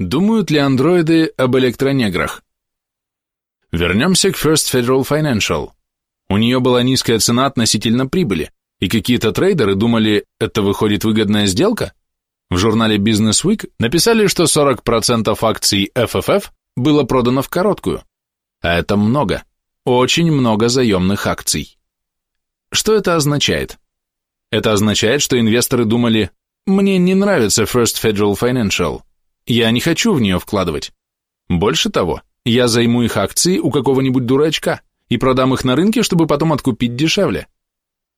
Думают ли андроиды об электронеграх? Вернемся к First Federal Financial. У нее была низкая цена относительно прибыли, и какие-то трейдеры думали, это выходит выгодная сделка? В журнале Business Week написали, что 40% акций FFF было продано в короткую. А это много, очень много заемных акций. Что это означает? Это означает, что инвесторы думали, мне не нравится First Federal Financial, я не хочу в нее вкладывать. Больше того, я займу их акции у какого-нибудь дурачка и продам их на рынке, чтобы потом откупить дешевле.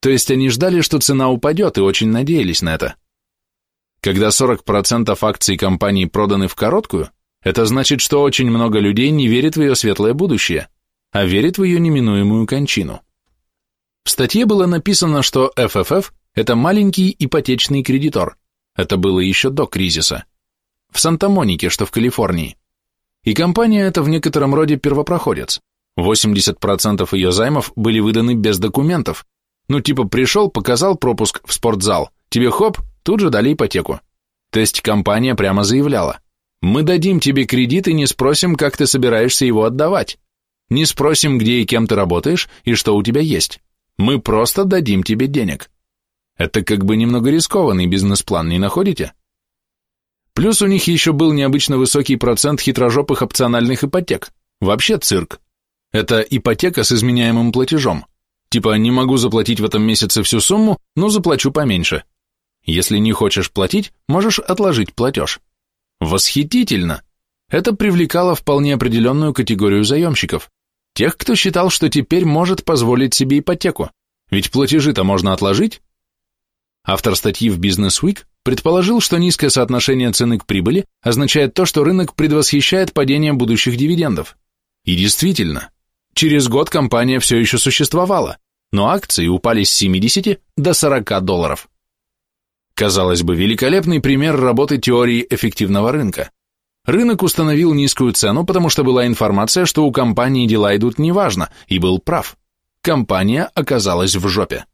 То есть они ждали, что цена упадет и очень надеялись на это. Когда 40% акций компании проданы в короткую, это значит, что очень много людей не верит в ее светлое будущее, а верит в ее неминуемую кончину. В статье было написано, что FFF – это маленький ипотечный кредитор. Это было еще до кризиса в Санта-Монике, что в Калифорнии. И компания эта в некотором роде первопроходец. 80% ее займов были выданы без документов. Ну типа пришел, показал пропуск в спортзал, тебе хоп, тут же дали ипотеку. То есть компания прямо заявляла, мы дадим тебе кредит и не спросим, как ты собираешься его отдавать. Не спросим, где и кем ты работаешь и что у тебя есть. Мы просто дадим тебе денег. Это как бы немного рискованный бизнес-план, не находите? Плюс у них еще был необычно высокий процент хитрожопых опциональных ипотек. Вообще цирк. Это ипотека с изменяемым платежом. Типа не могу заплатить в этом месяце всю сумму, но заплачу поменьше. Если не хочешь платить, можешь отложить платеж. Восхитительно! Это привлекало вполне определенную категорию заемщиков. Тех, кто считал, что теперь может позволить себе ипотеку. Ведь платежи-то можно отложить. Автор статьи в Business Week предположил, что низкое соотношение цены к прибыли означает то, что рынок предвосхищает падение будущих дивидендов. И действительно, через год компания все еще существовала, но акции упали с 70 до 40 долларов. Казалось бы, великолепный пример работы теории эффективного рынка. Рынок установил низкую цену, потому что была информация, что у компании дела идут неважно, и был прав. Компания оказалась в жопе.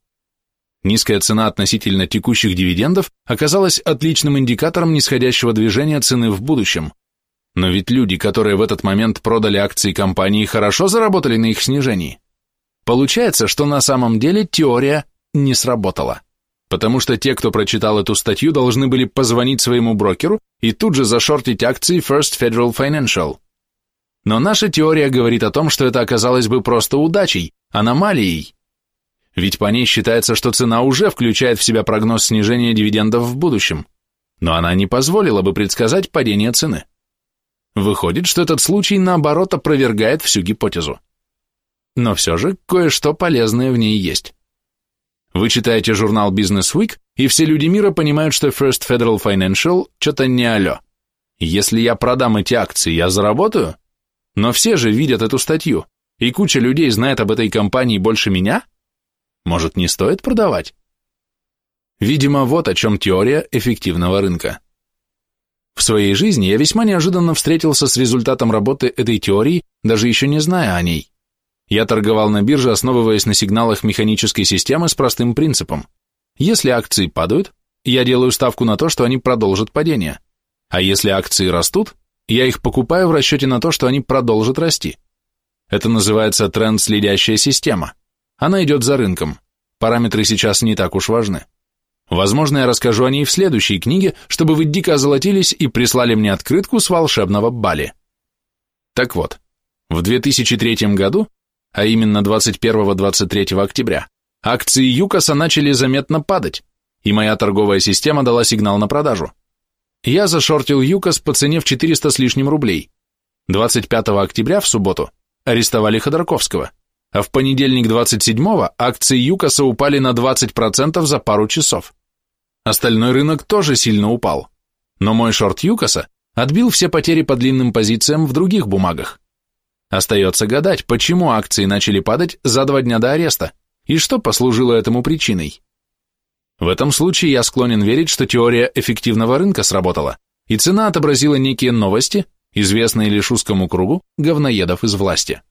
Низкая цена относительно текущих дивидендов оказалась отличным индикатором нисходящего движения цены в будущем. Но ведь люди, которые в этот момент продали акции компании, хорошо заработали на их снижении. Получается, что на самом деле теория не сработала. Потому что те, кто прочитал эту статью, должны были позвонить своему брокеру и тут же зашортить акции First Federal Financial. Но наша теория говорит о том, что это оказалось бы просто удачей, аномалией, ведь по ней считается, что цена уже включает в себя прогноз снижения дивидендов в будущем, но она не позволила бы предсказать падение цены. Выходит, что этот случай, наоборот, опровергает всю гипотезу. Но все же кое-что полезное в ней есть. Вы читаете журнал Business Week, и все люди мира понимают, что First Federal Financial что-то не алё. Если я продам эти акции, я заработаю? Но все же видят эту статью, и куча людей знает об этой компании больше меня – может, не стоит продавать? Видимо, вот о чем теория эффективного рынка. В своей жизни я весьма неожиданно встретился с результатом работы этой теории, даже еще не зная о ней. Я торговал на бирже, основываясь на сигналах механической системы с простым принципом. Если акции падают, я делаю ставку на то, что они продолжат падение. А если акции растут, я их покупаю в расчете на то, что они продолжат расти. Это называется тренд-следящая система. Она идет за рынком. Параметры сейчас не так уж важны. Возможно, я расскажу о ней в следующей книге, чтобы вы дико озолотились и прислали мне открытку с волшебного Бали. Так вот, в 2003 году, а именно 21-23 октября, акции ЮКОСа начали заметно падать, и моя торговая система дала сигнал на продажу. Я зашортил ЮКОС по цене в 400 с лишним рублей. 25 октября, в субботу, арестовали Ходорковского а в понедельник 27-го акции ЮКОСа упали на 20% за пару часов. Остальной рынок тоже сильно упал, но мой шорт ЮКОСа отбил все потери по длинным позициям в других бумагах. Остается гадать, почему акции начали падать за два дня до ареста и что послужило этому причиной. В этом случае я склонен верить, что теория эффективного рынка сработала, и цена отобразила некие новости, известные лишь узкому кругу говноедов из власти.